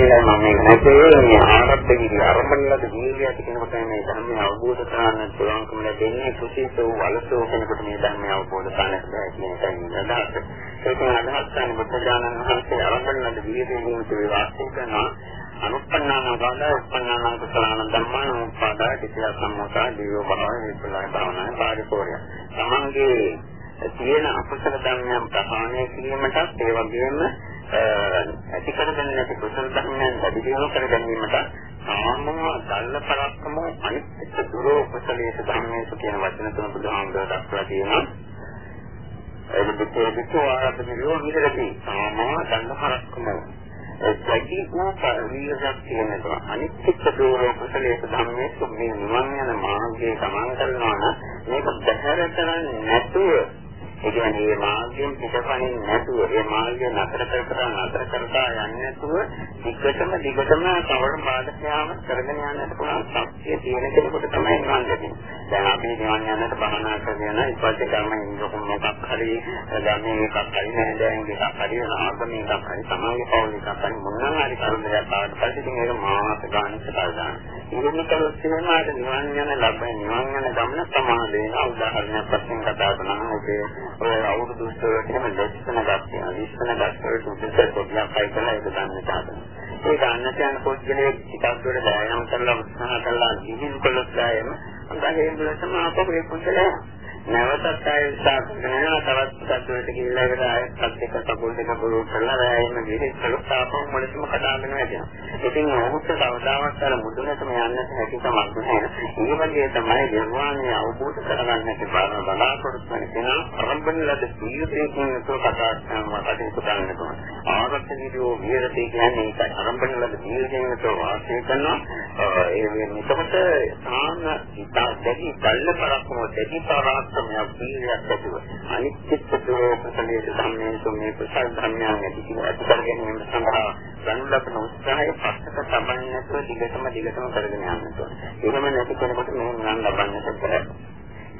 කියලා මම නැතේ මේ ආරම්භ කිරි ආරම්භලද ජීවිතය කියනකොට මේ ධර්මය අවබෝධ කරගන්න පුළුවන්කම ලැබෙන්නේ කුසීතෝ වලසෝ කෙනෙකුට මේ ධර්මය අවබෝධ කරගන්න බැහැ කියන එකයි අදහස. ඒක අදහස් ගන්න බුද්ධ වහන්සේ ආරම්භලද ජීවිතයේ වාසය කරනවා අනුප්පන්නාන බාධා උප්පන්නාන කුසලාන ධම්මාන උපාදා කිසිය සම්මෝසා දීව භාවය විපලයි භාවනායි පාරිපෝරය. තමන්ගේ තියෙන අකුසල ධර්මයන් ප්‍රහාණය කිරීමටත් ඒ වගේම ඇති කරගන්න නැති කුසල ධර්මයන් වැඩි දියුණු කර ගැනීමට සාමම දල්ල පරක්කම අනිත්‍ය දුරෝ කුසලයේ ධර්මයේ කියන වචන තුන බුදුහාමුදුරුවෝ දක්වලා තියෙනවා. ඒක දෙකේ දෙකෝ ආරම්භ විදිහටදී සාමම දල්ල පරක්කම ඒකයි වූ පරිවියක් තියෙනවා. අනිත්‍ය දුරෝ කුසලයේ ධර්මයේ මේ නිවන් යන මාර්ගයේ සමාන කරනවා නම් මේක බහැර කරන්නේ නැතුව ඒ කියන්නේ මේ මාර්ගයෙන් පිටපණින් නැතුව ඒ මාර්ගය නතර කර කර නතර කරලා යන්නේ නැතුව දිගටම දිගටම කවර බාධකයාම කරගෙන යන්නට පුළුවන් ශක්තිය තියෙන කෙනෙකුට තමයි නිවන් ලැබෙන්නේ. දැන් අපි නිවන් යන්නට බහනා කරගෙන ඉපස්සේ ගම ඉන්නකො මොකක් හරි දැන් මේකක් හරි නැහැ දැන් එකක් හරි ආගම එකක් හරි සමාජ පෞල් එකක් හරි මොනවා හරි කරුණක් ආවට පස්සේ ඉතින් ඒක මානසික ගානක කරගන්න. ඉතින් කලොස් කියනවාට නිවන් යන ලබන නිවන් යන ගමන සමාන වෙන උදාහරණයක් වශයෙන් කතා කරනවා. ඒකේ ඔය අවුරුදු ඉස්සරහටම ලැබෙන ගැටේ අනිස්සන ගැටවලට උදේට පොඩ්ඩක් හයි කරලා ඒක ගන්න තාපන. ඒ ගන්නට යන පොඩ්ඩලේ ටිකක් දුර දායම් කරලා උත්සාහ කරලා ගිහින් කළොත් දායම අන්තහේ මුලටම ආපහු ඒ පොඩ්ඩලේ නැවතත් ආයෙ ස්ථාප කරනවා තවත් සතුටට ගිහිල්ලා ඉවර ආයෙත් දෙක කකුල් දෙක පුරු කරලා වැයෙම ගිහින් කළොත් ආපහු මුලටම කඩාගෙන වැටෙනවා. ඉතින් ඔහුට කවදාවත් අර මුදුනටම යන්නට හැකි කමක් නැහැ. ඒ වගේ තමයි නිර්වාණය අවබෝධ කරගන්නට බාර බලාපොරොත්තු වෙන කෙනා ආරම්භන ලද ජීවිතයෙන් තුල කතා කරනවා කටයුතු කරන්න ඕන. ආරම්භනීයෝ විහෙරති කියන්නේ ඒකයි ආරම්භන ලද ජීවිතයෙන් තුල වාසය කරනවා. ඒ වෙනකොට සාම ඉතා දෙවි බල්ල පරක්කම දෙවි පරක් සම්‍යක් වීර්යයක් ඇතුව අනිත්‍යත්වයේ ප්‍රසන්නයේ ධම්මයේ සුමේ ප්‍රසන්න ධර්මයන් ඇති කියලා ඇති කර ගැනීම සඳහා ගනු ලබන උත්සාහය පස්සට තබන්නේ නැතුව දිගටම දිගටම කරගෙන යන්න ඕනේ. එහෙම නැති කෙනෙකුට මේ නිවන් ලබන්නට බැහැ.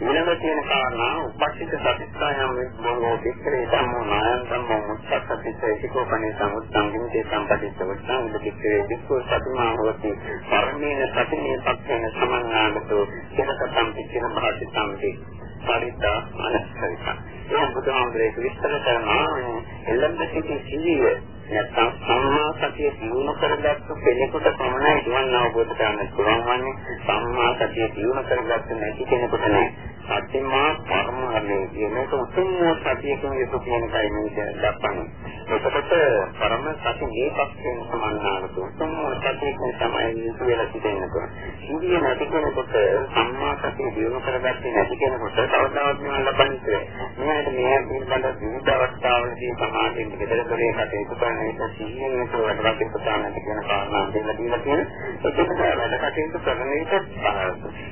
ඊළඟ තියෙන කාරණා උපස්සිත සතිස්ථායම් බොහෝ පිටරේ ධම්මෝ නායම් ධම්මෝ මුත්තක්කතිත ඒකෝපනේ සමුත්තං කිමිතේ සම්පටිච්ච වස්තං උදකිතේ විස්සෝ සතිමා හොති පරමේන සතිමේ පක්ඛේන සමන්නාගතෝ චිරකතම් පිච්චින භාසිතම්ති පරිත්තා අනස්සරිත. ඒ බුදුහාමුදුරේ විස්තර කරනවා එළඹ සිටි සිහිය නැත්නම් සම්මා සතිය දිනු කරගත්තු කෙනෙකුට පමණයි නිවන් අවබෝධ කරගන්න පුළුවන් වන්නේ සම්මා සතිය දිනු කරගත්තු නැති කෙනෙකුට නෑ. සත්‍යමා පරමහරණය කියන එක උතුම් සතියකින් යුතු කියන එකයි මේක දක්වන්නේ. එතකොට පරම සති මේකක්ෙන් සමානාලක උතුම් සතියකින් තමයි යුතු වෙලා සිටින්නක. ඉන්දිය නැති කෙනෙකුට සම්මා සතිය දිනු කරගත්තේ නැති කෙනෙකුට කවදාවත් නිවන් ලබන්නේ නැහැ. මේකට මේ පිළිබඳ විවිධ අවස්ථාවලදී සමාජයෙන් බෙදලා දොරේ කටයුතු කරන එක සිහියෙන් ඒක වැඩ කටයුතු කරන්නට කියන කාරණා දෙන්න දීලා තියෙන. ඒකත් වැඩ කටයුතු කරන එක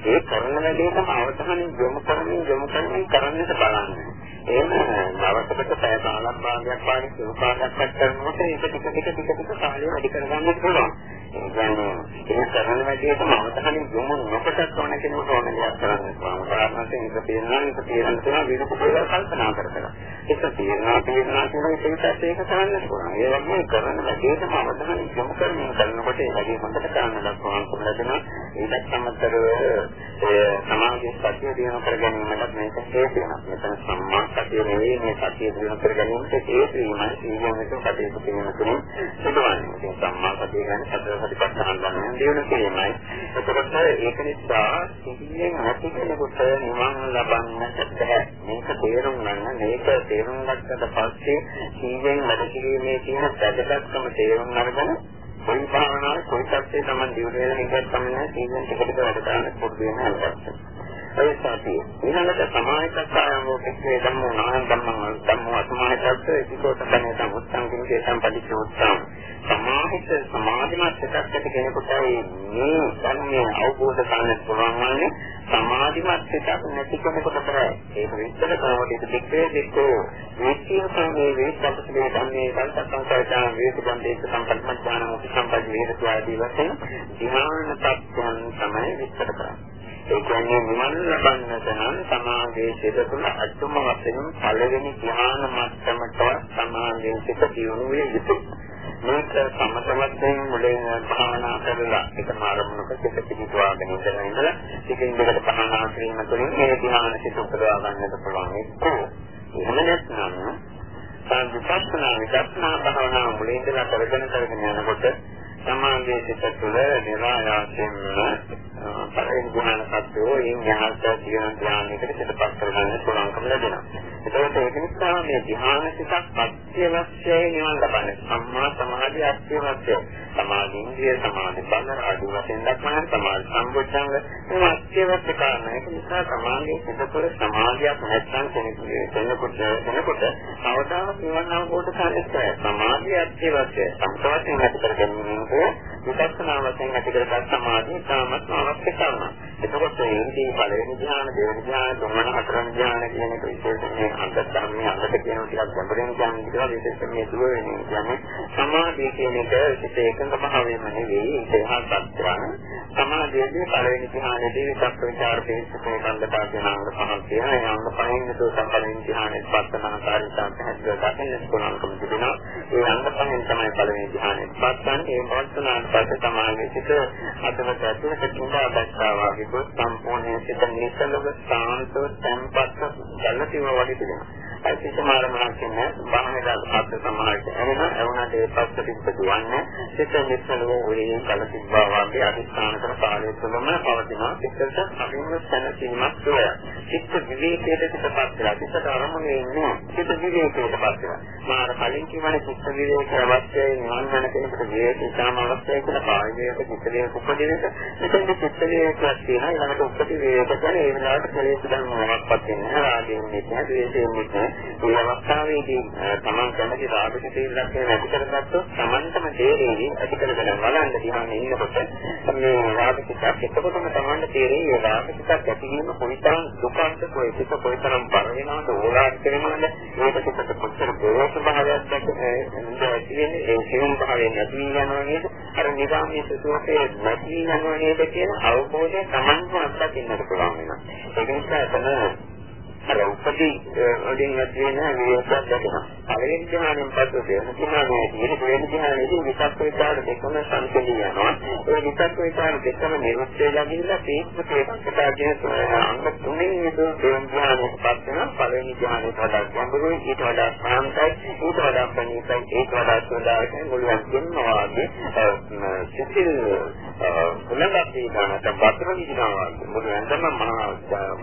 ඒ කරන වැඩේටම අවධානය යොමු කරමින් යොමු කරමින් කරන්නට බලන්න. එහෙම දවසකට පැය 15ක් භාගයක් වගේ සුඛාගයක් කරනකොට ඒක ටික ටික ටික ටික කාලය වැඩි කරගන්න පුළුවන්. ඒ කියන්නේ ඒ කරන වැඩේටම අවධානය යොමු නොකොට ඕන කෙනෙකුට ඕන දෙයක් කරන්න පුළුවන්. උදාහරණයක් ඒක තේරෙනවා ඒක තේරෙන තුන විවිධ දේවල් කල්පනා කරලා. ඒක තේරෙනවා තේරෙනවා කියන එකත් ඒක කරන්න පුළුවන්. ඒ වගේම කරන වැඩේටම අවධානය යොමු කරමින් කරනකොට ඒ වැඩේ හොඳට කරන්න පුළුවන් ලැබෙනවා. ඒකත් සමතරව ඒ සමාජයේ සත්‍ය දිනන කර ගැනීමකට මේක හේතු වෙනවා. මෙතන සම්මා සතිය නෙවෙයි මේ සතිය දිනන කර ගැනීමට හේතු වීමයි සීලයෙන් කටයුතු කිරීම තුළින් සිදුවන්නේ. ඉතින් සම්මා සතිය කියන්නේ සතර සතිපට්ඨාන ධර්මයන් දිනන කිරීමයි. එතකොට ඒක නිසා සීලයෙන් නැති කෙනෙකුට නිවන් ලබන්නට බැහැ. මේක තේරුම් ගන්න මේක තේරුම් ගත්තට පස්සේ සීලයෙන් වැඩ කිරීමේ තියෙන වැදගත්කම තේරුම් අරගෙන කොයි භාවනාවේ කොයි සත්‍යය තමයි දියුණු වෙන එකක් තමයි සීලෙන් ටිකට වැඩ කරන්න පුරුදු වෙන හැටි. ඒ සතිය. ඊළඟට සමාහිතස්සයන් වූපේ ධම්මෝ නායම් ධම්මං ධම්මෝ අසමාහිතස්ස ඒකෝත කනේ සම්පත්තං කිංකේ සම්පදිච්ච උත්සාහ. සමාහිත සමාධිමත් එකක් ඇති කෙනෙකුටයි මේ ධර්මයේ අවබෝධ කරගන්න පුළුවන් වන්නේ සමාධිමත් එකක් නැති කෙනෙකුට කරයි. ඒක විස්තර කරනකොට ඒක දෙකේ දෙකෝ විශ්ීන සමේ වේදපතේ ධම්මේ සංසංසංසයන් වේදබන්දේ සම්පන්නඥාන මුති සම්පන්න වේදතු ආදී වශයෙන් ධ්‍යාන තත්ත්වයන් තමයි විස්තර කරන්නේ. ඒ කියන්නේ නිවන් ලබන්නට නම් සමාධියේ සිට තුළ අතුම වශයෙන් පළවෙනි ධ්‍යාන මට්ටමට තමාගේ සිත දියුණු වෙ යුතුයි. මේක සමතවත්යෙන් මුලින් භාවනා කරලා ඒක මාර්ගමුක සිත පිළිතුවාගෙන ඉඳලා ඉඳලා ටිකින් දෙකට භාවනා කිරීම තුළින් මේ ධ්‍යාන සිත උපදවා ගන්නට පුළුවන්. එහෙම නැත්නම් සංවිපස්සනා විදර්ශනා භාවනා මුලින් ඉඳලා කරගෙන කරගෙන යනකොට සමාධියේ සිත තුළ නිරායාසයෙන්ම පරිණ ගුණ සත්‍යෝ ඉන් යහත් කියන ධ්‍යානයකට සිතපත් කරගන්න පුළුවන්කම ලැබෙනවා. ඒකෝට ඒක නිසා මේ ධ්‍යාන සිතක් අත්‍යවශ්‍යයි නිවන් ලබන්න. සම්මා සමාධිය අත්‍යවශ්‍යයි. සමාධි ඉන්ද්‍රිය සමාධි බල ආදී වශයෙන් දක්වන සමාධි සම්බුද්ධංග මේ අත්‍යවශ්‍ය කාරණා. ඒක නිසා සමාධියේ සිත තුළ සමාධියක් නැත්නම් කෙනෙකුගේ කෙනෙකුට කෙනෙකුට අවදානක් නිවන් අවබෝධ කරගන්න සමාධිය අත්‍යවශ්‍යයි. සම්පූර්ණයෙන් ඇති කර ගැනීමට විපස්සනා වශයෙන් ඇති කරගත් සමාධිය තාමත් අවශ්‍ය කරනවා. එතකොට ඒකේ පළවෙනි ධ්‍යාන, දෙවෙනි ධ්‍යාන, තුන්වෙනි හතරවෙනි ධ්‍යාන කියන එක විශේෂයෙන් මේ අන්තත් ධර්මයේ අන්තට කියන ටිකක් ගැඹුරින් කියන්නේ කියලා විශේෂයෙන් මේ දුර වෙන්නේ කියන්නේ සමාධිය කියන එක සිත එකඟ භාවයෙන්ම නෙවෙයි ඒකහත් අත්‍යවන සමාධියේදී පළවෙනි ධ්‍යානයේදී විචක්ක විචාර තේසකේ කන්දපා කියන අංග පහක් තියෙනවා. ඒ අංග පහෙන් යුතු සම්පූර්ණ ධ්‍යානයේ පස්සන කාර්යයන් පැහැදිලිව දකින්න පුළුවන්කම තිබෙනවා. ඒ අංග පහෙන් තමයි පළවෙනි ධ්‍යානයේ පස්සන්නේ ඒ පස්සනාට පස්සේ තමයි සිත අදවත ඇතුළට කිඳා දැක්කා වගේ දුක් සම්පූර්ණ සිත නිසලව සාන්තව tempatව දැල්ලතිව වගේ තිබෙනවා. ඇයි සමාරමණක් කියන්නේ බාහිර අර්ථ සමාජයට එන එවුණට ඒ පස්ස පිට දුවන්නේ සිත නිසලව ඔය කල තිබ්බා වගේ අධිෂ්ඨාන කරන කාලය තුළම පවතින සිතට අභින්න සැනසීමක් සොය. සිත විවේකයට සිතපත් වෙලා සිතට අරමුණේ ඉන්නේ සිත විවේකයට පත් වෙනවා. මාර කලින් කියවනේ සිත විවේක අවස්ථයේ නිවන් යන කෙනෙකුට විවේක ඉතාම අවශ්‍යයි කියලා පාවිච්චි සිත විවේක උපදිනක මෙතන සිත විවේකයක් තියෙනවා. ඊළඟට උපති විවේක කියන්නේ ඒ වෙලාවට කෙලෙස් ධර්ම මොනක්වත් වෙන්නේ නැහැ. රාගයෙන් නැහැ. ද්වේෂයෙන් නැහැ. මේ අවස්ථාවේදී තමන් කැමති රාගික තීරණයක් නැති කරගත්තොත් තමන්ටම තේරෙන්නේ ඇති කරගෙන බලන්න දිහාම ඉන්නකොට මේ රාගිකක් එතකොටම තමන්ට තේරෙන්නේ ඒ රාගිකක් ඇතිවීම කොයිතරම් දුකක්ද කොයික කොයිතරම් බර වෙනවද ඕලාට වෙනවද මේක පිටට කොච්චර ප්‍රෝස භාවයක් දැක්කේ ඒ සිවුම් භාවයෙන් නැති යනවා නේද? අර නිගාමී සුසුකේ නැති යනවා නේද කියන අවබෝධය තමන්ම අත්දකින්නට පුළුවන් වෙනවා. ඒක නිසා එතන අර උපදී වලින් ඇති වෙන විවේකයක් දැකෙනවා. පළවෙනි ධ්‍යානෙන් පස්සේ දෙවෙනි ධ්‍යානයේ තියෙන දෙවෙනි ධ්‍යානයේදී විචක්ක විචාර දෙකම සංකේතී යනවා. ඒ විචක්ක විචාර දෙකම නිරුත් වෙලා ගිහිල්ලා තීක්ෂණ ප්‍රේක්ෂකතා කියන අංග තුනෙන් යුතු දෙවෙනි ධ්‍යානයට පත් වෙනවා. පළවෙනි ධ්‍යානයට වඩා ගැඹුරුයි ඊට වඩා සාන්තයි ඊට වඩා ප්‍රණීතයි ඊට වඩා සෝදායකයි මුලින්ම කියනවා වගේ සිසිල් මුලඟක් තියෙනවා වතුර විදිනවා මුලින්ම මහා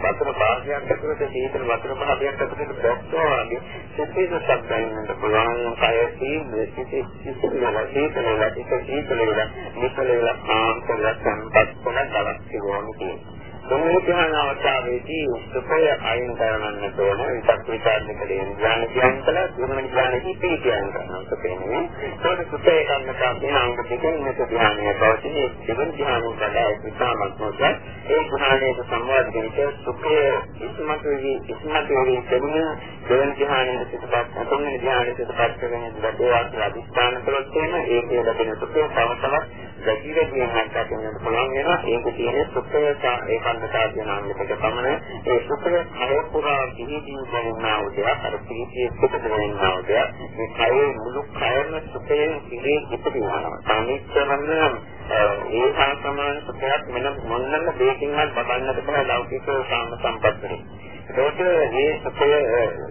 වතුර භාගයක් ඇතුළත සීතල වතුර භාගයක් ඇතුළත බැස්සෝ වගේ සිසිල් සබ්දයන්ට පුළුවන් කය සීල සිසිල් සිසිල් වෙලා සීතල වෙලා සීතල වෙලා නිකල වෙලා ආන්තර සම්පත් කොන දවස් කිවෝනේ තුන්වෙනි ධ්‍යාන අවස්ථාවේදී සුඛය අයින් කරන්නට ඕන විචක් විචාරණ කලේ ඥාන කියන කල තුන්වෙනි ධ්‍යානයේදී පිළිගන්න කරනවා සුඛේනේ ඒක සුඛය ගන්න තමයි අංග දෙකෙන් මේක ධ්‍යානය පවතින ඒ දෙවන ධ්‍යානය සඳහා ඉස්හාමත් නොද ඒ ධ්‍යානයේ සම්වාදයෙන් සුඛය ඉස්මතු වී ඉස්මතු වී දෙවන දෙවන ධ්‍යානයේ සිටපත් තුන්වෙනි ධ්‍යානයේ සිටපත් කරගෙන දේවාස් අධිස්ථාන කළොත් එන ඒකේ ලැබෙන සුඛය තව තවත් දැකිර කියනකට කියන්න පුළුවන් වෙනවා. ඒක තියෙන සුඛය ඒකාන්තතාව කියන අංගයකට පමණ ඒ සුඛය කය පුරා දිවිදී දැනෙනා උදයක් අර ප්‍රීතිය පිටත දැනෙනා උදයක්. මේ කයේ මුළු කයම සුඛයෙන් ඉලේ ඉපදිනවා. සාමිච්චවන්න ඒ සාසමාන සුඛයක් මෙන්න මොන්නම දෙයකින්වත් බබන්නට බෑ ලෞකික සාම සම්පත්තිය ඒකට මේ සුඛය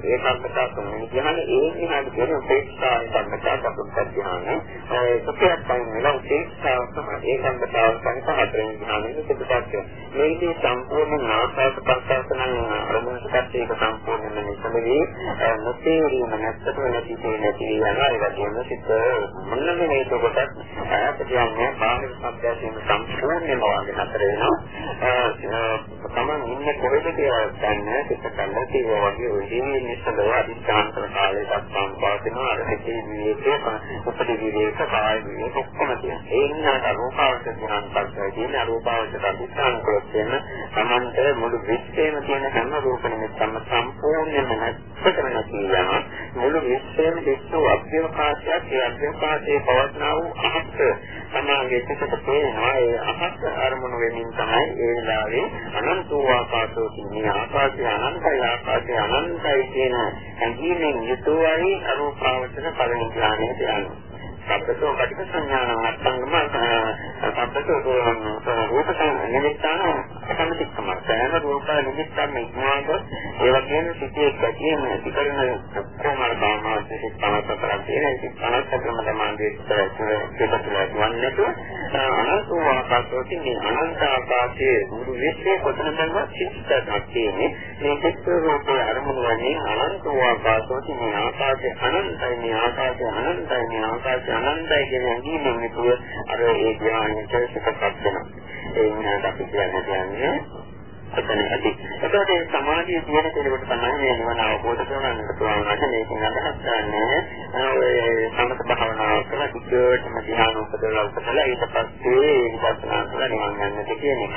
ඒකාන්තතාව කියන්නේ කියන්නේ ඒ විදිහට කියන උපේක්ෂා ඒකාන්තතාව අපුත් ධ්‍යාන. ඒ සුඛයක් තමයි නේද උපේක්ෂාව තමයි ඒකාන්තතාව සංක හතරෙන් ධ්‍යානෙ සිදුපත් මේකේ සම්පූර්ණ නාසාත පස්සසන අරමුණකට ඒක සම්පූර්ණ නෙමෙයි නොතේරීම නැත්තට නැති තේ නැති යනවා ඒ වගේම සිත් මොනම හේතු කොටත් ඈත කියන්නේ බාහිර සම්ප්‍රදායෙන් සම්පූර්ණයෙන්ම වගේ නතර වෙනවා. තමන් ඉන්නේ කොහෙද කියලා දන්නේ සිත කල්ලා තියෙනවා වගේ ඔය දෙවියන් නිසලව අධිෂ්ඨාන කරන කාලේ දක්වාම පවතිනවා අර සිතේ විවේකයේ උපදී විවේක කාය විවේක ඔක්කොම තියෙනවා ඒ නිසා රූපාවචර ධ්‍යාන පස්සේ තියෙන රූපාවචර අධිෂ්ඨාන කරොත් එන සමන්ත මුළු විශ්වයේම තියෙන හැම රූප නිමිත්තම සම්පූර්ණයෙන්ම නැත්තරම කියනවා මුළු විශ්වයේම දෙස්සෝ අභ්‍යවකාශයක් ඒ අභ්‍යවකාශයේ පවත්නා වූ අහත් තමාගේ සිතට පේනවා ඒ අහස් අරමුණු වෙනින් තමයි ඒ වෙලාවේ අනන්ත වූ ආකාශෝ කියන්නේ ආකාශය අනන්තයි ආකාශය අනන්තයි කියන හැඟීමෙන් යුතුවයි අරූපාවචර පරිණාමයට යන්නේ. සබ්බතෝ කටික සංඥාන අත්ංගම සබ්බතෝ රූප නිමිත්තාන සම්පතික්කම. සෑම රූප නිමිත්තක්ම ඉක්මවාද ඒ වගේම සිිතේ ගැටීම ඇතිකරන කොමාර බාමාදී සිතාවත කරන්නේ සිතාවත ක්‍රම දමාගේ පිටතට වන්නේතු අනන්ත ආකාශෝති මේ අනන්ත ආකාශයේ මුළු විශ්වයේ කොතනදම සිත්තක් තියෙන්නේ. මේ සිත් රූපේ අරමුණු වන්නේ අනන්ත ආකාශෝති මේ ආකාශය අනන්තයි මේ ආකාශය අනන්තයි මේ ආකාශය අනන්තයි කියන හැඟීමෙන් යුතුව අර ඒ ධ්‍යානයට සුපපත් වෙනවා. ඒ විනාඩ අපි කියන්නේ එතන ඇති. ඒකෝට සමාධිය කියන කෙනෙකුට තමයි මේ නිවන අවබෝධ කරගන්නට පුළුවන් නැත්නම් මේකෙන් අදහස් ගන්න ඔය සමත භාවනාව කරලා පිටේටම ධ්‍යාන උපදවලා උපදලා ඊට පස්සේ විදර්ශනා කරලා නිවන් ගන්නට කියන එක.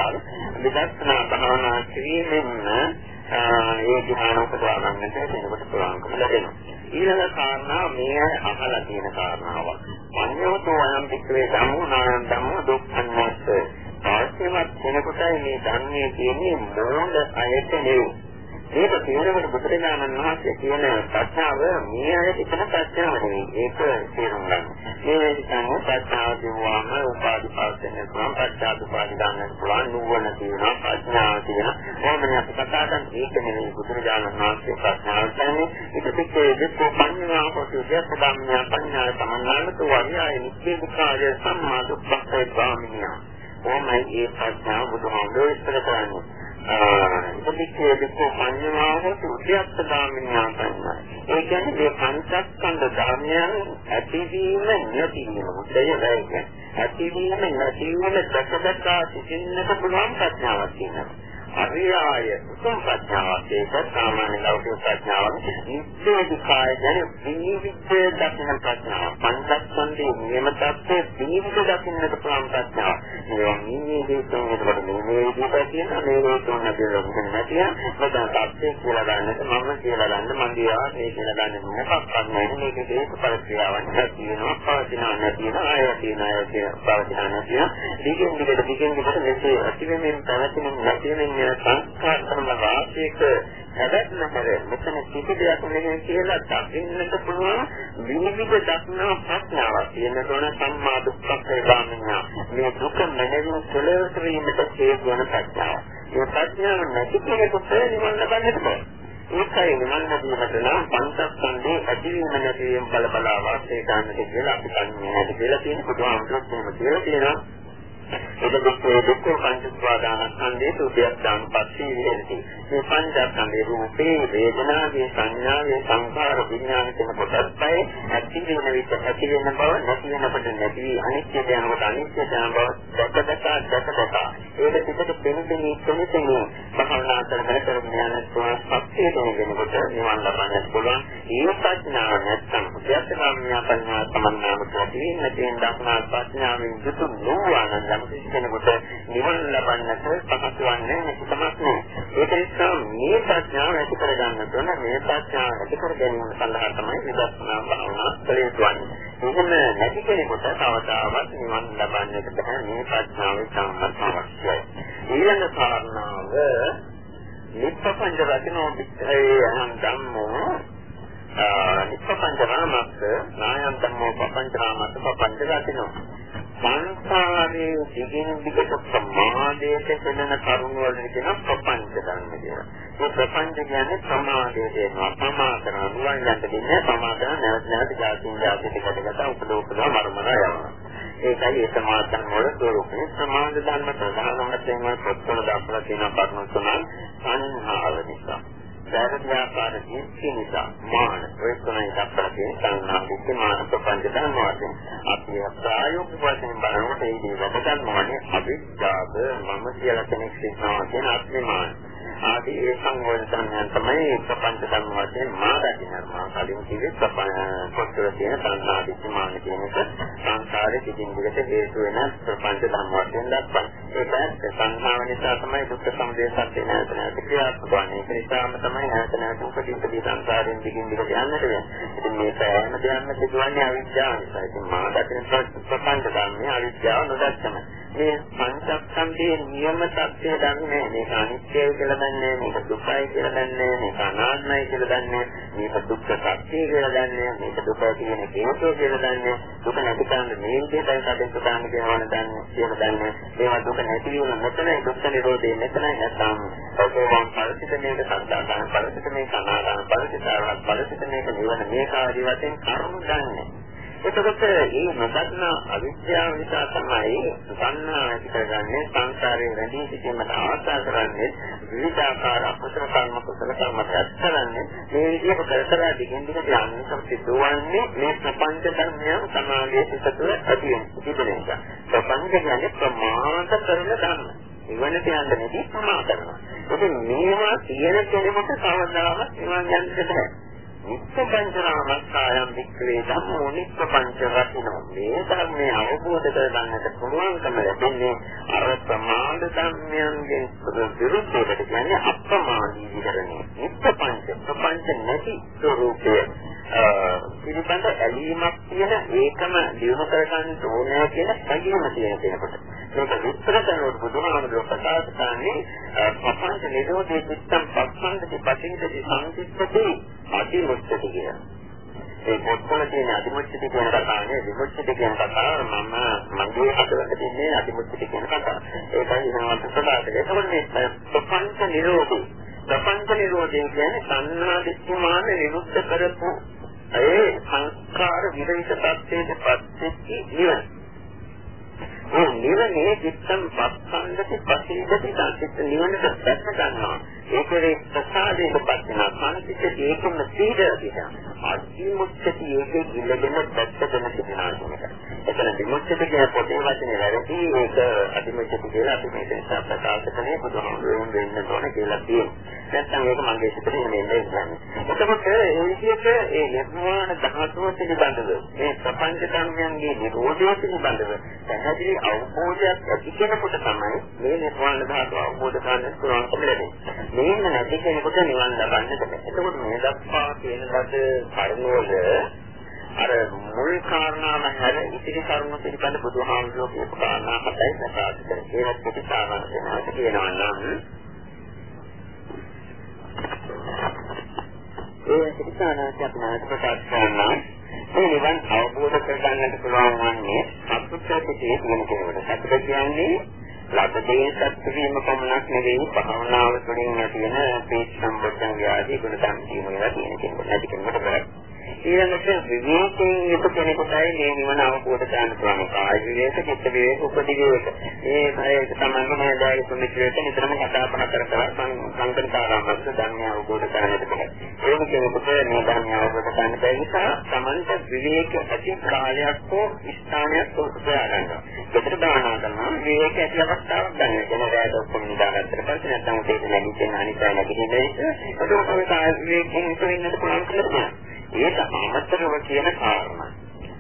විදර්ශනා භාවනා කිරීමෙන් ඒ ධ්‍යාන උපදවා ගන්නට කෙනෙකුට පුළුවන්කම ලැබෙනවා. ඊළඟ කාරණා මේ අහලා තියෙන කාරණාවක්. අඤ්ඤෝතෝ අයම් පිටේ ධම්මෝ නායම් ධම්මෝ දුක්ඛන්නස්ස. ආශ්‍රමත් වෙනකොටයි මේ ධර්මයේ කියන්නේ මොන අයට නෙවෙයි. මේක තේරෙන්න බුදුරජාණන් වහන්සේ කියන ප්‍රඥාව මේ අයට ඉතන ප්‍රඥාව නෙවෙයි. ඒක තේරුම් ගන්න. මේ කියන්නේ ප්‍රඥාව කියවම උපාදි පාසෙන් පුළුවන් ප්‍රඥාව උපාදි ගන්න පුළුවන් නුවණ තියෙනවා ප්‍රඥාව තියෙනවා. කොහොමද අපි කතා කරන්නේ ඒක නෙවෙයි බුදුරජාණන් වහන්සේ ප්‍රඥාව කියන්නේ. ඊට පස්සේ දෙක පඤ්ඤා කොට දෙක ධම්මයා පඤ්ඤා සමන්නාලතු වර්යය නිච්චේකාරය සම්මා දුක්ඛේ ගාමිනිය. කොහොමයි මේ ප්‍රඥාව බුදුහාමුදුරුවෝ ඉස්සර කරන්නේ? ඉතිකේ දුක පඤ්ඤාව උද්‍යත්ත ගාමිනියා පඤ්ඤා. ඒ කියන්නේ මේ පංචස්කන්ධ ධර්මයන් ඇතිවීම නැතිවීම මුදය වෙයි. ඇතිවීම නැතිවීම දැකදකා සිටින්නට පුළුවන් ප්‍රඥාවක් තියෙනවා. අරියාය උතුම් ප්‍රඥාවක්. ඒක සාමාන්‍ය ලෞකික ප්‍රඥාවක්. නිත්‍යදිකාය ගැන විනිවිද දකින්න ප්‍රඥාව පංචස්කන්ධයේ නියම තත්ත්වයේ විනිවිද දකින්නට පුළුවන් ප්‍රඥාව මේවා නිමේ හේතුන් වලට මේ විදිහට කියන මේ හේතුන් නැතිවෙන්න නැතිය මතන තත්ත්වයේ කියලා ගන්නට මම කියලා ගන්න මම දියා මේ කියලා ගන්න මොකක්වත් නැහැ. මේක හේතු පරික්‍රියාවක් තියෙනවා පවතිනා නැතින ආය තියෙන ආය තියෙන පවතිනා නැතින දිගින් දිගට දිගින් දිගට මෙසේ ඇතිවෙමින් පැවතෙමින් නැතිවෙමින් සංස්කාර කරන වාසියක හැදෙන්න හැර මෙතන කිසි දෙයක් නෙමෙයි කියලා දකින්නට පුළුවන් විවිධ දක්නා ප්‍රඥාවක් තියෙන තෝරන සම්මා දුක්ඛ වේදාමිනා මේ දුක මනරින් කෙලවර වීමට හේතු වන ප්‍රඥාව. මේ ප්‍රඥාව නැති කෙනෙකුට නිවන ලබන්නට බෑ. ඒකයි නිවන ලැබීමට නම් පංචස්කන්ධේ ඇතිවීම නැතිවීම බල බල වාසය ගන්නට කියලා අපි කන්නේ නැහැ කියලා තියෙන බුදුහාමුදුරුවෝ කියලා තියෙනවා. එතකොට දුක්ඛ පංචස්වාදානස්කන්ධේ සුභයත්තාන් පස්සේ විහෙති. මේ පංචස්කන්ධේ රූපේ වේදනාවේ සංඥාවේ සංකාර විඥාන කියන කොටස් පහේ ඇති වෙන විට ඇති වෙන බව නැති වෙනකොට නැති වී අනිත්‍ය යනකොට අනිත්‍ය යන බව දැකදක දැකදක ඒක පිටට පෙනෙන්නේ පෙනෙන්නේ භවනා කරන කරන යන ස්වස්තිය දෙනකොට නිවන් ලබන්නත් පුළුවන්. ඒ ප්‍රඥාව නැත්නම් සුභයත්තාන්ඥා පඤ්ඤා සමන්නාම ප්‍රති නැතිනම් දක්නා ප්‍රඥාවෙන් යුතු නොවන යම් කෙනෙකුට නිවන ලබන්නට පහසු වන්නේ නැතිකමක් නෑ. ඒක නිසා මේ ප්‍රඥාව ඇති කර ගන්න ඕන මේ ප්‍රඥාව ඇති කර ගැනීම සඳහා තමයි විදර්ශනා භාවනා කළ යුතුන්නේ. එහෙම නැති කෙනෙකුට කවදාවත් නිවන ලබන්නට බෑ මේ ප්‍රඥාව සම්මත අවශ්‍යයි. ඊළඟ කාරණාව නිප්පංච රචනෝ විච්ඡේ අහං ධම්මෝ නිප්පංච රාමස්ස නායම් ධම්මෝ පංච රාමස්ස පංච රචනෝ සංසාරයේ දිගින් දිගට ප්‍රමාදයට පෙනෙන කරුණ වලින් කියන ප්‍රපංච ධර්ම කියලා. මේ ප්‍රපංච කියන්නේ ප්‍රමාදයේ දෙනවා. ප්‍රමාද කරනවා යන්න දෙන්නේ ප්‍රමාද නැවත නැවත ජාතින් ජාතිට කඩකට උපදෝපද මරමන යනවා. ඒකයි ඒ සමාද ධර්ම වල ස්වરૂපය. සමාද ධර්ම ප්‍රධාන වශයෙන් පොත්වල දක්වලා තියෙන කරුණු තුනක් සංහාව නිසා. ධර්මයාකාර දීප්ති නිසා මාන ඔය තුනයි දක්වලා තියෙන සංඥා දිට්ඨි මාන ප්‍රපංච ධර්ම වශයෙන්. අපි ප්‍රායෝගික වශයෙන් බලනකොට මේ දේවල් ගන්නවානේ අවිද්‍යාව. මම කියලා කෙනෙක් සිටිනවා කියන අත්මාන ආදී ඒ සංවර්ධ ධර්මයන් තමයි ප්‍රපංච ධර්ම වශයෙන් මා දකින්න මා කලින් කිව්වේ ප්‍රපංච පොත්වල තියෙන සංඥා විචමාන කියන එක සංසාරේ සිටින් විදිහට හේතු වෙන ප්‍රපංච ධර්ම වශයෙන් දක්වන. ඒක සංහාව නිසා තමයි දුක්ඛ සමුදය සත්‍ය නැවත නැවත ක්‍රියාත්මක වන්නේ. ඒ නිසාම තමයි නැවත නැවත උපදීපදී සංසාරයෙන් දිගින් දිගට යන්නට වෙන්නේ. ඉතින් මේ සෑම දෙයක්ම සිදුවන්නේ අවිද්‍යාව නිසා. ඉතින් මා දකින්න ප්‍රපංච ධර්මයේ අවිද්‍යාව නොදැක්කම මේ පංචස්කන්ධයේ නියම සත්‍ය දන්නේ මේක අනිත්‍යයි කියලා දන්නේ මේක දුකයි කියලා දන්නේ මේක අනාත්මයි කියලා දන්නේ මේක දුක්ඛ සත්‍ය කියලා දන්නේ මේක දුක කියන හේතුව කියලා දන්නේ දුක නැති කරන්න මේ විදිහටයි කටයුතු කරන්න කියනවන දන්නේ කියලා දන්නේ ඒවා දුක නැති වීම මෙතනයි දුක්ඛ නිරෝධය මෙතනයි නැත්නම් ඔකෝම පරිසිත මේක සත්‍යාගාන පරිසිත මේක අනාගාන පරිසිතාවක් පරිසිත මේක නිවන මේක ආදී වශයෙන් කරුණු දන්නේ එතකොට මේ නොදන්නා අවිද්‍යාව නිසා තමයි සංඥා ඇති කරගන්නේ සංසාරේ රැඳී සිටීමට ආශා කරන්නේ විවිධාකාර අකුසල කර්ම කුසල කර්ම කරන්නේ මේ විදිහට කරතර දිගින් දිගට යන්නේ සිදුවන්නේ මේ ප්‍රපංච ධර්මයන් සමාගයේ සිට තුළ ඇති වෙන තිබෙන එක. ප්‍රපංච කියන්නේ ප්‍රමාද කරන ධර්ම. ඉවන කියන්න නැති ප්‍රමාද කරනවා. ඉතින් මේවා කියන කෙනෙකුට කවදාවත් නිවන් යන්න බැහැ. නිත්‍ය පංචරාමස්සායම් වික්‍රේ ධම්මෝ නිත්‍ය පංච රත්නෝ මේ ධර්මයේ අවබෝධ කරගන්නට පුළුවන්කම ලැබෙන්නේ අර ප්‍රමාද ධර්මයන්ගෙන් විරුද්ධවට කියන්නේ අප්‍රමාදී විතරනේ නිත්‍ය පංච ප්‍රපංච නැති ස්වરૂපය පිළිබඳ ඇලීමක් තියෙන ඒකම දිනු කරගන්න ඕනෑ කියන හැඟීම තියෙන කෙනෙකුට. මේක විස්තර කරනකොට බුදුහාමුදුරුවෝ ප්‍රකාශ කරන්නේ ප්‍රපංච නිරෝධයේ චිත්තම් පස්සන්දති පටිච්චති සංසිද්ධති අදිමුච්චති කියන. ඒ පොත්වල තියෙන අදිමුච්චති කියන කතාවේ විමුච්චති කියන කතාව මම මගේ හදවත තින්නේ අදිමුච්චති කියන කතාව. ඒකයි වෙනවත් ප්‍රකාශ. ඒකෝට මේ ප්‍රපංච නිරෝධී. ප්‍රපංච නිරෝධය කියන්නේ සංහා දිස්මාන නිරුද්ධ කරපු ඒ සංස්කාර විරහිත tattete පත්‍ත්‍ති නිවන. මේ නිවනේ චිත්තම් පස්සන්දති පසීදති සංසිත නිවනට දැක ගන්නවා. ඒකේ ප්‍රසාදයක පස්සන සංසිත ඒකම සීදතිද. අදිමුච්චති ඒකේ ඉල්ලගෙන දැක්කගෙන තිබෙනවා කියන එක. එතන විමුක්තිය කියන පොතේ වචනේ වැරදි ඒක අදිමුච්චති කියලා අපි මේ නිසා ප්‍රකාශ කරන්නේ බුදුහාමුදුරුවෝ වෙන්න ඕන කියලා තියෙනවා. නැත්නම් ඒක මගේ සිතේ නෙමෙයි කියන්නේ. එතකොට ඒ විදිහට ඒ නිර්වාණ ධාතුව පිළිබඳව මේ ප්‍රපංච ධර්මයන්ගේ නිරෝධය පිළිබඳව පැහැදිලි අවබෝධයක් ඇති කෙනෙකුට තමයි මේ නිර්වාණ ධාතුව අවබෝධ කරගන්න පුළුවන්කම ලැබෙන්නේ. මේක නැති කෙනෙකුට නිවන් ලබන්නට බැහැ. එතකොට මේ දක්වා කියන ලද කරුණවල අර මුල් කාරණාව හැර ඉතිරි කරුණු පිළිබඳ බුදුහාමුදුරුවෝ කියපු කාරණා හතයි ප්‍රකාශ කරන්නේ. ඒවත් ප්‍රතිසාරණ වෙනවා කියනවා නම් ඒ ප්‍රතිසාරණ අපි නැවත ප්‍රකාශ කරනවා. මේ නිවන් අවබෝධ කරගන්නට පුළුවන් වන්නේ අසුත්තකයේ තියෙන කෙනෙකුට. සත්‍ය කියන්නේ ලබදේ සත්‍ය වීම පමණක් නෙවෙයි භාවනාව තුළින් ඇති වෙන පීච සම්පූර්ණ ආදී ගුණ ධර්ම තියෙනවා කියන කෙනෙකුට. නැති කෙනෙකුට බෑ. ඊළඟට විවේකයෙන් යුත කෙනෙකුටයි මේ නිවන අවබෝධ කරගන්න පුළුවන්. කාය විවේක, චිත්ත විවේක, උපදි විවේක. මේ ඒක තමයි මේ දායක සුමිත්‍රයට නිතරම කතා බහ කර කර සංකල්පකාරාමස්ස ධර්මය අවබෝධ කරගන්නට බෑ. ඒක කෙනෙකුට මේ ධර්මය අවබෝධ කරගන්න බැරි නිසා තමන්ට විවේක ඇති කාලයක් හෝ ස්ථානයක් හොයා ගන්නවා. ඒකට දානවා කරනවා විවේක ඇති අවස්ථාවක් ගන්න. එතන රැඳ ඔක්කොම නිදාගත්තට පස්සේ නැත්නම් ඒක නැගිටින්න අනිත් අය නැගිටින්න ඒක. ඒක තමයි කාය විවේකයෙන් ඉන්න පුළුවන් කියලා. ඒක අමතරව කියන කාරණා.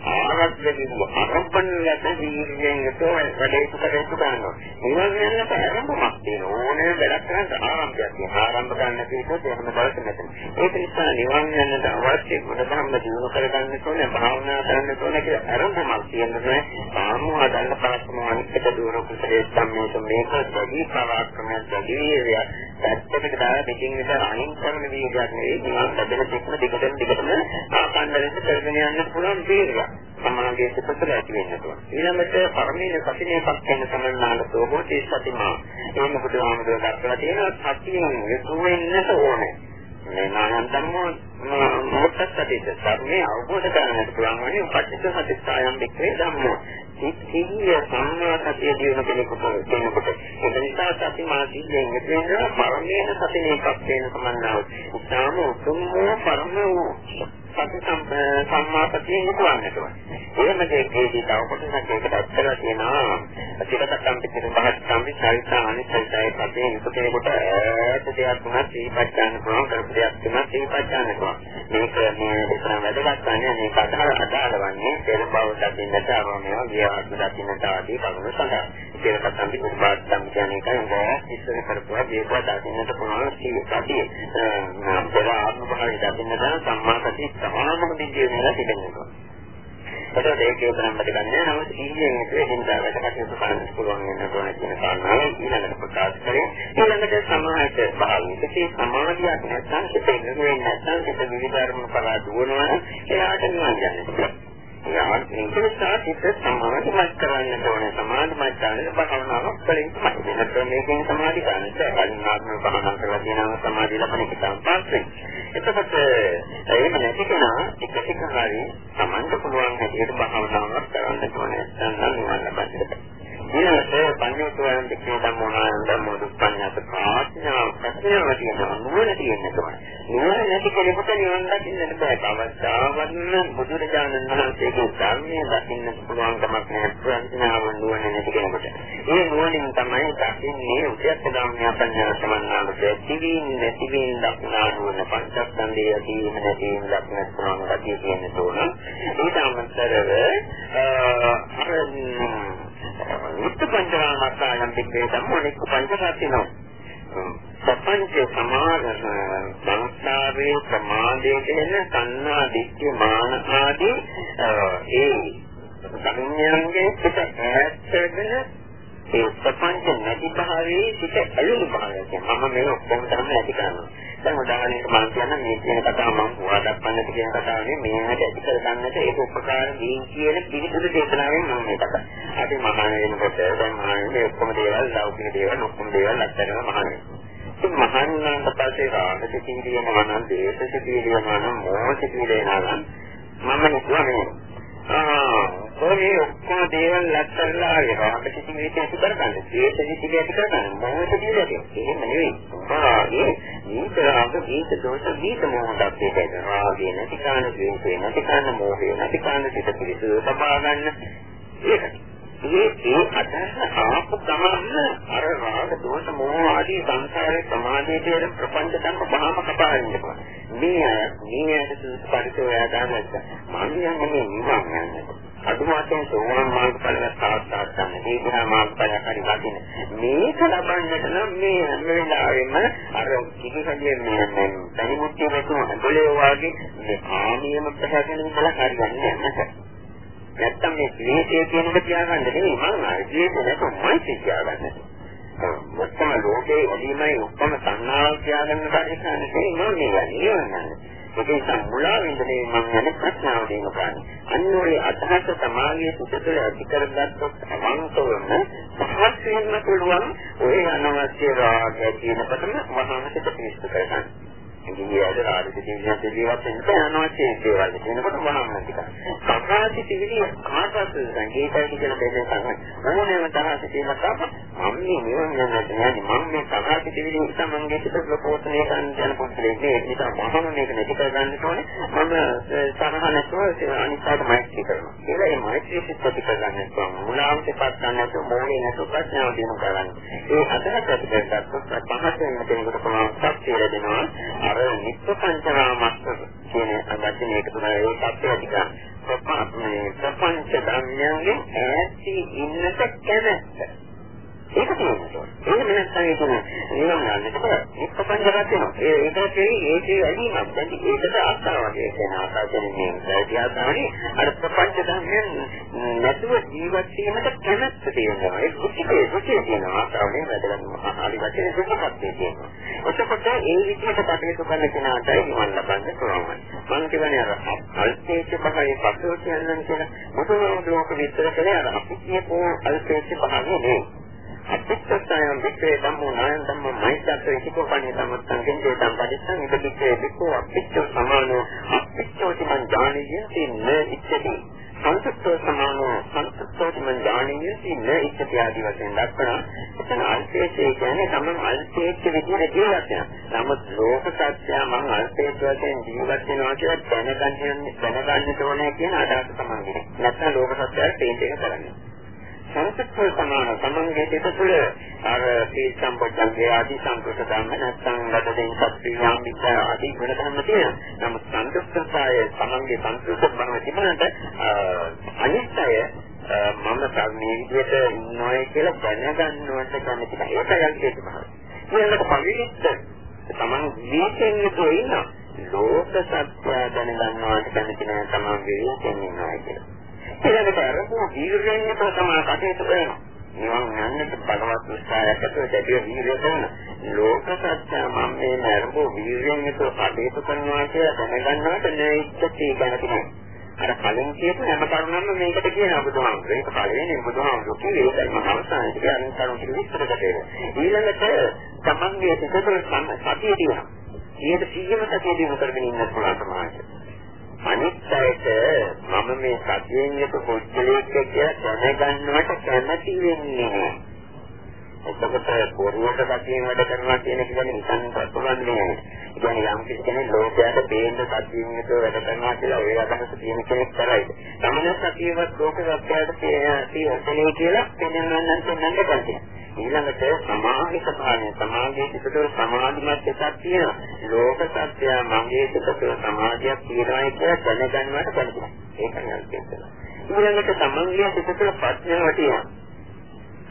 ආරම්භයේදී ආරම්භණයට දීර්ඝයෙන් යතෝ වැඩේ කටයුතු කරනවා. ඉවරෙන්න ආරම්භයක් තියෙනවා. ඕනේ වැඩක් කරන්න ආරම්භයක් තියෙනවා. ආරම්භ ගන්න කිව්වොත් එහෙම බලන්න නැතන. ඒක නිසා නිවන් යන්නට අවශ්‍ය ගුණධර්ම දිනු කරගන්න ඕනේ, භාවනා කරන්න ඕනේ කියලා ආරම්භයක් තියෙනවා. ආමුව හදන්න පරස්පරම අනිත් දුර කුසලයේ සම්මේත මේක දෙවි පරාක්‍රමයක් දෙවිය. පැත්තකට දාලා දෙකින් විතර අයින් කරන වීර්යයක් නෙවෙයි. නිවන් ලැබෙන දෙකම දිගටම දිගටම ආකණ්ඩයෙන් කරගෙන යන්න පුළුවන් වීර්යයක්. සමාගයේ සුපතල ඇති වෙන්න ඕන. ඊළඟට පරමීන සතිනේපක් වෙන සමන්නාල සෝභෝති සතිමා. ඒ මොකද ආමදව දක්වලා තියෙනවා සතියෙන් යුතු වෙන්නට ඕනේ. මේ නායන් ධර්ම මොකක්ද ධර්මයේ අවබෝධ කරගන්නට පුළුවන් වන්නේ උපච්චිත සතිස්සායම් වික්‍රේ ධම්මෝ. සිහිය සම්මාසතිය දිනන කෙනෙකුට කෙනෙකුට ඒ නිසා සති මාසියෙන් මෙතන පරමීන සතිනේපක් වෙන සමන්නාල. උත්සාම උතුම් පරම වූ සති සම්මාපතිය යොදවන්නට ඕනේ. එහෙම දෙකේදී තව කොටසක් ඒකට අත්දලා තියෙනවා සිතකම් පිටින් බහත් සම්පි චරිතා අනිත්‍යයි පදේ යුතුකේකට ඈත දෙයක් වුණත් සිහිපත් ගන්න පුළුවන් කරපු දෙයක් තුනක් සිහිපත් ගන්න පුළුවන්. මේක මේ විතරම වැදගත් වන්නේ මේක අදාළ අදාළ වන්නේ පෙර බව දකින්නට ආවමව ගියවත් දකින්නට ආදී කරුණු සඳහා. සිතකම් පිටින් බහත් සම්පි කියන්නේ කයි ඉස්සර කරපුවා මේක දකින්නට පුළුවන් සිහිපතිය. පෙර ආත්ම භාවය දකින්නට සම්මාසති සමානම දිගේ වෙලා තිබෙනවා. ඒකට ඒකේ බලන්න ගන්නේ නමුත් ඊයේ මේකෙන් දාගට කටයුතු කරන්න පුළුවන් වෙන තෝරන කියන කාරණාව ඊළඟට ප්‍රකාශ කරේ ඊළඟට සමාජ භාවිතේ සමාජයක් නැත්නම් සිතේ නෙවෙයි නැත්නම් සිත විවිධාර්ම කරා දුවනවා එයාට නිවන් යන්නේ යාන්ත්‍රික සිත සමාධිමත් කරන්න ඕනේ. සමාධිමත් කරන්න භාවනාවක් කලින් වෙන ක්‍රමයකින් සමාධි ගන්නට අනිවාර්යයෙන්ම භාවනා කරලා තියෙනවා සමාධිය ලබන එක තමයි පාස්සේ. එතකොට එහෙම නැති කෙනා එක එක හරි සමන්ත පුළුවන් හැටියට භාවනාවක් කරන්න ඕනේ. නැත්නම් නිවන් ලබන්න ඊළඟට පඤ්ඤෝත්වයන් දෙකේ ධම්මෝනායන් ධම්මෝ දුප්පඤ්ඤාත ප්‍රඥා ප්‍රඥාව තියෙනවා නුවණ තියෙනවා නුවණ නැති කෙනෙකුට නිවන් දකින්නට බෑ. කවදාවත් බුදුරජාණන් වහන්සේගේ ධර්මයේ දකින්න පුළුවන් කමක් නැහැ. ප්‍රඥාව නුවණ නැති කෙනෙකුට. ඒ නුවණින් තමයි දකින්නේ උද්‍යත්ත ධම්මය පඤ්ඤා සමන්නාමක තිවින් නැතිවින් දක්නා නුවණ. පංචස්කන්ධය ඇතිවීම නැතිවීම දක්න පුළුවන් ගතිය තියෙන තෝරන ඊට අමතරව අර නිත්‍ය පංචකාමස්සායම් පිටේ සම්මෝනික පංචකාතිනෝ සපංච සමාධන සංස්කාරේ ප්‍රමාදයේ කියන සංනා දිට්ඨි මාන ආදී ඒ සංඥාන්ගේ පිට ඈත්ගෙන ඒ සපංච නැති භාවයේ පිට ඇලුණු භාවය කියන්නේ මම මේ ඔක්කොම තමයි ඇති කරනවා දැන් උදාහරණයක් මම කියන්න මේ කියන කතාව මම පුරා දක්වන්නට කියන කතාවනේ මේකට ඇති කර ගන්නට ඒක උපකාර දී කියන පිළිතුරු දේශනාවෙන් මම මේ කතා. අපි මහාන වෙනකොට දැන් මහානේ ඔක්කොම දේවල් ලෞකික දේවල් ඔක්කොම දේවල් අත්හැරලා මහානේ. ඉතින් මහාන නම් පස්සේ රාග සිතිවිලි වෙනවා නම් දේශ සිතිවිලි වෙනවා නම් මෝහ සිතිවිලි වෙනවා නම් මම නිකුවන්නේ ඔය ඔක්කොම දේවල් ලැක්තරලා ආවා. අපිට කිසි මේක ඇති කරගන්න. ඒක කිසි දෙයක් කරගන්න. මොහොත කියලා දෙයක්. එහෙම නෙවෙයි. ආගේ මේකරාග මේක දෝෂ මේක මොහොතක් දෙකයි. ආගේ නැති කාණ ද්වේෂේ නැති කාණ මොහේ නැති කාණ සිත පිළිසු සබා ගන්න. ඒකයි. මේ ඒ අදහස ආපු ගමන් අර රාග දෝෂ මොහ ආදී සංසාරේ සමාධියේ ප්‍රපංච ධර්ම බහම කපා ඉන්නවා. මේ මේ ඇට පරිසෝය ගන්නත් මම යන්නේ නිවන් යන්නේ. අදුමාතෙන් සෝවාන් මාර්ගඵල සාක්ෂාත් කරන්න දීඝා මාර්ගඵල හරි වදින මේක ලබන්නට නම් මේ හැම වෙලාවෙම අර කිසිසගේ මේ පරිමුක්තිය වෙතුන අඟලේ වාගේ මේ ආමියම ප්‍රසාදන ඉඳලා හරියන්නේ නැහැ නැත්තම් මේ ක්ලේශය කියන එක තියාගන්න නෙවෙයි මම අර ක්ලේශ නැතුමයි තියාගන්නේ. ඔක්කොම ලෝකේ ඇදීමයි ඔක්කොම සංනාව තියාගන්න බැරි කන්නේ මම මේ කියන්නේ ඒක නිසා මුලා විඳිනේ මම යන ප්‍රශ්නාව දෙන්න ගන්න. අන්නෝලේ අදහස සමාගයේ සුදුසුල ඇති කරගත්තොත් අවංකවම පහස් වෙන්න පුළුවන්. ඔය අනවශ්‍ය රාග ඇතිවෙනකොටම වහාමකට පිස්සු කරගන්න. ඉන්දියාවේ රාජ්‍ය ජීවිතය ජීවත් වෙන්න අනවශ්‍ය දේවල් කියනකොට වහන්න ටික. සමාජ සිවිලි ආකාශ සංකේතය කියන දෙයක් තමයි. ඕනෑම තරහක තියෙන කම මම මේ නිවන් යන්න නැහැ. මම මේ සමාජ සිවිලි සමන්ගේ සිත ප්‍රපෝෂණය කරන්න යන පොතේ ඒ නිසා මම මේක නැති කර ගන්න ඕනේ. මම සහනසෝ අනිත්‍යයට මෛත්‍රී කරනවා. ඒලා මේ මෛත්‍රී සිත් ප්‍රති කරගන්න පුළුවන්. මුලාවටපත් ගන්න නැතුව මොලේ නැතුව ප්‍රඥාව දිනු කරගන්න. ඒ අදහස ඇති කරගත්තොත් පහසෙන් කෙනෙකුට පුළුවන් ශක්තිය ලැබෙනවා. අර නිත්‍ය පංචනාමස්ස කියන වචනේ එක තමයි ඒ සත්‍ය අධිකා ප්‍රපංච ධර්මයන්ගෙන් ඈත් ඉන්නට කැමැත්ත ඒක තියෙනවා. ඒක නැත්නම් ඒක නිවන් යන්නේ. ඒක පංචරත් වෙනවා. ඒ ඒකට කියන්නේ ඒකේ ඇලීමක්. දැන් ඒකට ආස්තාවක් කියන ආකාරයෙන් මේ වැඩි ආසාවනේ අර ප්‍රපංච ධර්මයන් නැතුව ජීවත් වීමට කැමැත්ත තියෙනවා. ඒක කුසිකේ කුසිකේ තියෙන ආසාවනේ වැඩගන්න ආදි වශයෙන් සුඛපත්තිය තියෙනවා. එතකොට ඒ විදිහට කටයුතු කරන කෙනාටයි නිවන් ලබන්න පුළුවන්. මම කියන්නේ අර අල්පේච්ඡ පහේ පසුව කියන්නම් කියලා මොකද ලෝක විස්තර කරේ අර අපි කියපෝ අල්පේච්ඡ පහේ නෙවෙයි. අත්‍යත්තයන් වික්‍රේ ධම්මෝ නායන් ධම්මෝ මෛත්‍රී ඉතිකෝපණී සම්මත්තං කෙන්දේ සම්පදිස්සං ඉදිකේ විකෝ අපිච්ච සමානෝ අපිච්චෝති මං ඥානියති න ඉච්ඡති සංසුත්තෝ සමානෝ සංසුත්තෝති මං ඥානියති න ඉච්ඡති ආදී වශයෙන් දක්වනවා. එතන අල්පේච්ඡේ කියන්නේ තමන් අල්පේච්ඡ විදිහට ජීවත් වෙනවා නමුත් ලෝක සත්‍ය මම අල්පේච්ඡ වශයෙන් ජීවත් වෙනවා කියලා දැනගන්න දැනගන්න ඕනේ කියන අදහස තමයි නැත්නම් ලෝක සත්‍යයට තේින්න කරන්නේ සංසප්ප සමාන සමන්ගේ දෙක තුළ අර සීල් සම්පජන්ගේ ආදී සංකෘත ධර්ම නැත්නම් ලදෙන් සත්‍යාම් මිත්‍ය ආදී ගුණ ධර්ම තියෙනවා. නමුත් සංකෘතය සමන්ගේ සංකෘත බව තිබුණාට අනිත්‍යය මම මේ විදිහට ඉන්නවයි කියලා දැනගන්නවට කැමති නැහැ. ඒකයි යන්නේ තමයි. ඊළඟට පරිවිත්ත තමන් විශේෂයෙන් යුතුව ඉන්නවා. ලෝක සත්‍ය දැනගන්නවට කැමති නැහැ තමන් විශේෂයෙන් ඉන්නවා කියලා. ඊළඟට අරපු දීර්ඝයෙන් යුතුව තමයි කටයුතු කරනවා. නිවන් යන්නට බලවත් උත්සාහයක් ඇතුව දැඩිව වීර්ය කරන ලෝක සත්‍ය මම මේ නරඹු වීර්යෙන් යුතුව කටයුතු කරනවා කියලා දැනගන්නවට නෙයිච්චී ගැනතිනේ. අර කලින් කියපු හැම කරුණක්ම මේකට කියනවා බුදුහාමුදුරේ. ඒක පළවෙනි බුදුහාමුදුරු කිව්වේ ඒකම අවසානයේ කියන කරුණ ටික විස්තර කරේ. ඊළඟට තමන්ගේ සිතේ සතිය තියෙනවා. ඊට සියම සතිය දිනු කරගෙන ඉන්න පුළුවන් තමයි. අනිත්‍යයට මම මේ සතියෙන් යුතු පුද්ගලයෙක් කියලා දැනගන්නවට කැමති වෙන්නේ නැහැ. එතකොට පොරුවට සතියෙන් වැඩ කරනවා කියන එක ගැන හිතන්න පුළුවන් නෑ. ඒ කියන්නේ යම් කෙනෙක් ලෝකයට පේන්න සතියෙන් යුතු වැඩ කරනවා කියලා ඔය අදහස තියෙන කෙනෙක් කරයි. තමන සතියවත් ලෝක සත්‍යයට තියෙන්නේ කියලා පෙන්වන්නත් පෙන්වන්න බැහැ. ඊළඟට සමාහිත භාවය සමාධියේ සිටතොර සමාධිමත් එකක් තියෙනවා. ලෝක සත්‍ය මගේ සිටතොර සමාධියක් තියෙනවා කියලා දැනගන්නවට කැමතියි ඒකයි අන්තිමට ඊළඟට තමන්ගේ සිටතොර ප්‍රඥාව තියෙනවා.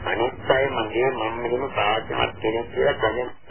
අනිත්‍යයි මගේ මම මෙහෙම පාඩමක් කෙනෙක් කියලා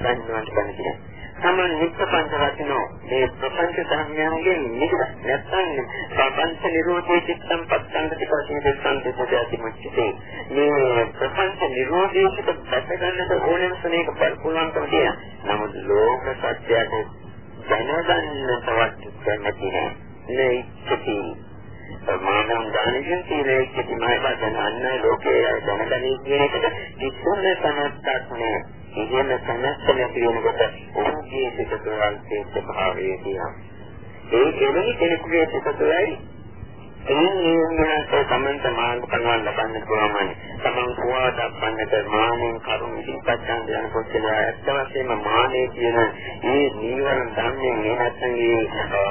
දැනගන්නවට කැමතියි තමන් නිත්‍ය පංච වචනෝ මේ ප්‍රපංච ධර්මයන්ගෙන් නිකද නැත්නම් ප්‍රපංච නිරෝධයේ චිත්තම් පත්තංගති පස්සේ දෙස්සන්තසදී මුච්චේ මේ ප්‍රපංච නිරෝධයේ චිත්ත දැක ගන්නට ඕනෙම සනේක පුළුවන්කම තියෙන නමුත් ලෝක සත්‍යයට දැනගන්නටවත් කැමති නෑ. ඉච්ඡති. මානව ඥානයෙන් තියෙන ඉච්ඡති මහබදන අන්න ලෝකයේ දැනගනී කියන එකට කිසිම සමත්තක් නෑ ඉගෙන සමස්ත නැති වෙනකොට ඔහුගේ සිත තුළන්සේ ස්වභාවය තියෙනවා. ඒ එවැනි කෙනෙකුගේ සිත තුළයි එන්නේ තමන්ට මාර්ග පණවන්න ලබන්න පුළුවන්. තමන් කෝවා දක්වන්නට මානෙන් කරුණ ඉදිරිපත් කරන යන කොච්චර ඇත්ත වශයෙන්ම මානෙ කියන මේ නීවරණ ධර්මයෙන් මේ නැත්නම් මේ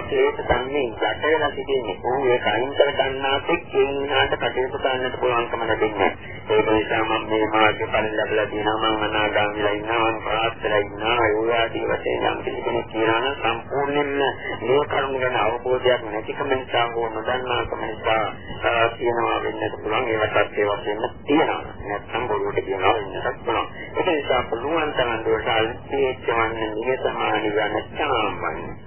හේත ධර්මයෙන් ගැටෙලා සිටින්නේ. ਉਹ ඒක අයින් කර ගන්නාත් එක්කිනාට කටයුතු කරන්නට පුළුවන්කම ලැබෙන්නේ. ඒ නිසා මම මේ මාර්ග ඵල ලැබලා තියෙනවා මම අනාගාමීලා ඉන්නවා මම ප්‍රාර්ථනා ඉන්නවා ඒ ආදී වශයෙන් යම් කෙනෙක් කියනවා නම් සම්පූර්ණයෙන්ම මේ කරුණ ගැන අවබෝධයක් නැතිකම නිසා හෝ නොදන්නාකම නිසා කියනවා වෙන්නත් පුළුවන් ඒවත් ඒ වශයෙන්ම තියෙනවා. නැත්නම් බොරුවට කියනවා වෙන්නත් පුළුවන්. ඒක නිසා පුළුවන් තරම් දුරට අල්පීච්චවන්නේ නියතමානි යන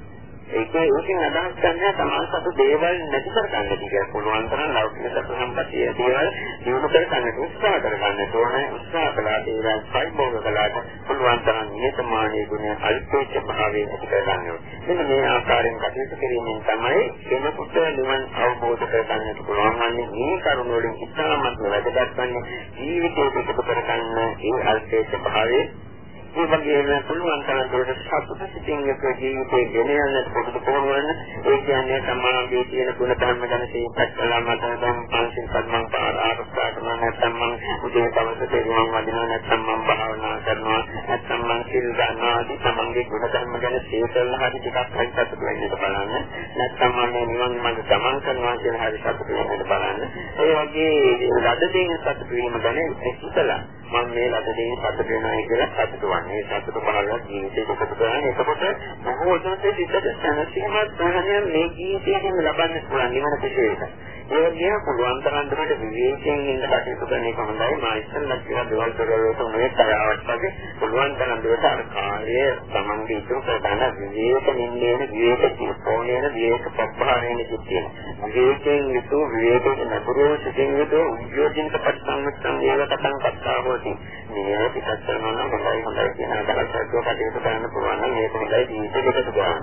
ඒක ඒකෙන් අදහස් ගන්න තමයි සතු දේවල් නැති කර ගන්න කියලා පුළුවන් තරම් ලෞකික සතු සම්පතිය දේවල් දිනු කර ගන්න උත්සාහ කරගන්න ඕනේ. උත්සාහ කළා දේවල් පරිභෝග කළාට පුළුවන් තරම් නියතමානී ගුණ අල්පේච්ඡ භාවයෙන් ඇති කර ගන්න ඕනේ. මෙන්න මේ ආකාරයෙන් කටයුතු කිරීමෙන් තමයි කෙනෙකුට නිවන් අවබෝධ කර ගන්නට පුළුවන් වන්නේ. මේ කරුණ වලින් ඉතාමත් වැදගත් වන්නේ ජීවිතයට එකතු කර ගන්න ඒ අල්පේච්ඡ භාවයේ ඒ වගේම පුළුවන් තරම් දුරට සතුට සිතින් යුක්ත ජීවිතේ ගෙන යන්නට පුරුදු කරනවන ඒ කියන්නේ සමාගයේ තියෙන ගුණ ධර්ම ගැන සිහිපත් කළා මත දැන් පංචිල් පද්මන් පාර ආරක්ෂා කරනවා. නැත්නම් මම උදේ දවසේ තේරුම් වදිනවා නැත්නම් මම භාවනා කරනවා. නැත්නම් මම සිල් ගන්නවා. ආදී තමන්ගේ ගුණ ධර්ම ගැන සිහිකරලා හරි ටිකක් හරි සතුට වෙන්න බලන්න. නැත්නම් මම නිවන් මඟ ගමන් කරනවා කියන හරි සතුට වෙන්න බලන්න. ඒ වගේ ලද දෙයින් සතුට වීම ගැන හිතලා මම මේ ලද දෙයින් සතුට වෙනවා කියලා සතුට වන්නේ සතුට බලලා ජීවිතේ එකතු කරන්නේ එතකොට බොහෝ දුරට සිතට සැනසීමක් ප්‍රහණය මේ ජීවිතයෙන් ලබන්න පුළුවන් නිවන පිටේට ඒ වගේම පුළුවන් තරම් දුරට විවේකයෙන් ඉන්න කටයුතු කරන එක හොඳයි. මා ඉස්සෙල්ලා කියලා දේවල් කරවලට මේ තරාවක් වගේ පුළුවන් තරම් දුරට අර කාලය Tamange ඉතුරු කරගන්න විවේකයෙන් ඉන්නේ විවේක කෝණයන විවේක පබ්බාරේන කිච්චේ. විවේකයෙන් යුතු විවේකයෙන් නපුරෝ සිටින් යුතු උද්‍යෝගික පරිසංගතන් ඒව කතන් කතා හොති. මේ පිටත් කරනවා නම් හොඳයි හොඳයි කියන අදහසක් කටයුතු කරන්න පුළුවන් නම් මේක හොඳයි ජීවිතයකට ගන්න.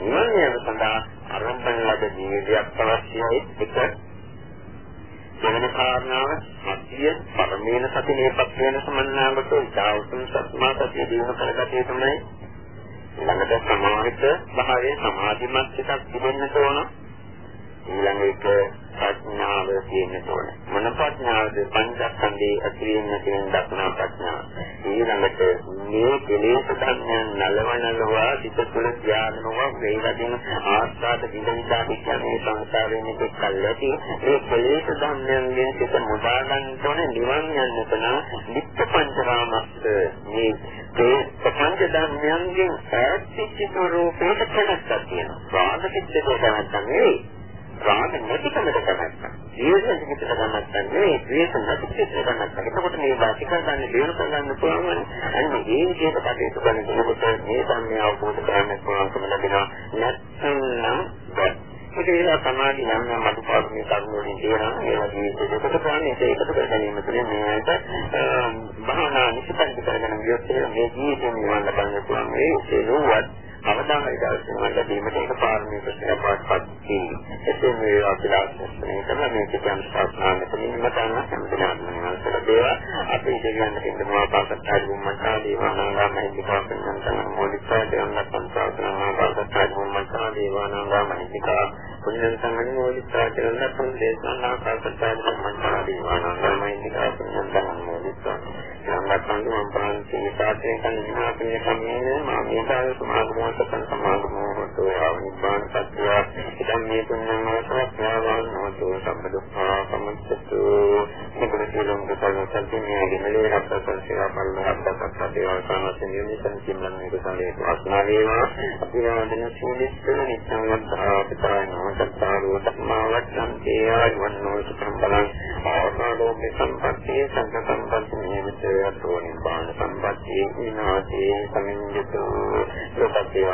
නිවන් යාම සඳහා ආරම්භන ලද ජීවිතයක් අවශ්‍යයි එක වෙන කාරණාව මධ්‍ය පරමේන සති නේපත් වෙන සමන්නාගත උදාවතුන් සත්මා සතිය දිනු කරගත යුතුමයි ළඟට සමාහිත භාවයේ සමාධිමත් එකක් තිබෙන්න ඕන ඊළඟ එක ප්‍රඥාව තියෙන්න ඕන. මොන ප්‍රඥාවද පංචස්කන්ධයේ ඇතිවීම කියන දක්නා ප්‍රඥාව. ඊළඟට මේ කෙලෙස් ධර්මයන් නලවනලවා සිත තුළ ධානනවා වේලකින් ආස්වාද විඳිනා කියන්නේ සංසාරයේ නිකල් කල්ලාති ඒ කෙලෙස් ධර්මයන්ගෙන් සිත මුදා ගන්න ඕන නිවන් යන්නට නම් නිත්‍ය පංචරාමස්ස මේ ඒ පංච ධර්මයන්ගෙන් ඈත්ච්ච ස්වરૂපයක කැමැත්තක් තියෙනවා. රාග චිත්තක කැමැත්තක් නෙවෙයි. රාග නැතිකමට කැමැත්තක්. ද්වේෂ චිත්තක කැමැත්තක් නෙවෙයි. ද්වේෂ නැති චිත්තක කැමැත්තක්. එතකොට මේ වාසික ගන්න දේවල් කරගන්න පුළුවන්. අන්න ඒ විදිහට කටයුතු කරන කෙනෙකුට මේ ධර්මය අවබෝධ කරගන්න පුළුවන්කම ලැබෙනවා. නැත්නම් ඒක ඒලා සමාධි නම් නම් අදුපාඩුනේ කරුණෝනේ තියෙනවා ඒ වගේ දෙයකට කරන්නේ ඒක එකතු කර ගැනීම තුළින් මේකට භාවනා නිසිතන් කරගෙන ගියොත් මේ ජීවිතේ නිවන්න ගන්න පුළුවන් මේ සියලුවත් අවදානයි දර්ශනය ලැබීමට ඒක පාරමී ප්‍රශ්නයක් පාස්පත් එසේ මේ අපිලාස්නේ කරන මේ කිතන් ශාස්ත්‍රාන මෙතනින්ම ගන්න හැමදෙනාම නිවන්සල දේවා අපි දෙවියන් දෙන්න මාපාසත්තායි වුම්මතා දේවානාගා මහින්දිකා පඤ්ඤන්තන මොලිකා දෙවන්න සංසාරනා පාසත්තායි වුම්මතා දේවානාගා මහින්දිකා පුඤ්ඤන්තන මොලිකා දෙවන්න පොන්දේශනා පාසත්තායි වුම්මතා දේවානාගා මහින්දිකා පඤ්ඤන්තන මොලිකා සම්බන්ධ මම ප්‍රාන්තික සාත්‍රයෙන් කන විනා පිළිගන්නේ කන්නේ මා මේ කාලේ සමාගම සතන් සමාගමෝ හොතු ආනිබ්බාන සත්‍ය ඉදන් මේ පුණ්‍යං වසත්‍යාවන් හොතු සම්පදුක්ඛා සමුච්චතු මෙතන සියලුම කුසල සම්පූර්ණයේ ගෙමලේ රක්ෂක සේවා බලන රක්ෂක සේවා සානසින් නිසන් කිම්ලන් මේ කුසලයේ වාසනා වේවා අභිවාදන සීලිස්සල නිත්‍යං වද්ධා පිටායන සත්තාරෝ ධම්මාවච්ඡන්තේ ආයවන්නෝ සුඛං බලං ආකාරෝපේ සම්පත්තියේ සංඝ සම්පත්ති නිමිතේ අතෝ නිබ්බාන සම්පත්තියේ විනාශේ සමිඤ්ඤතෝ ලෝකේ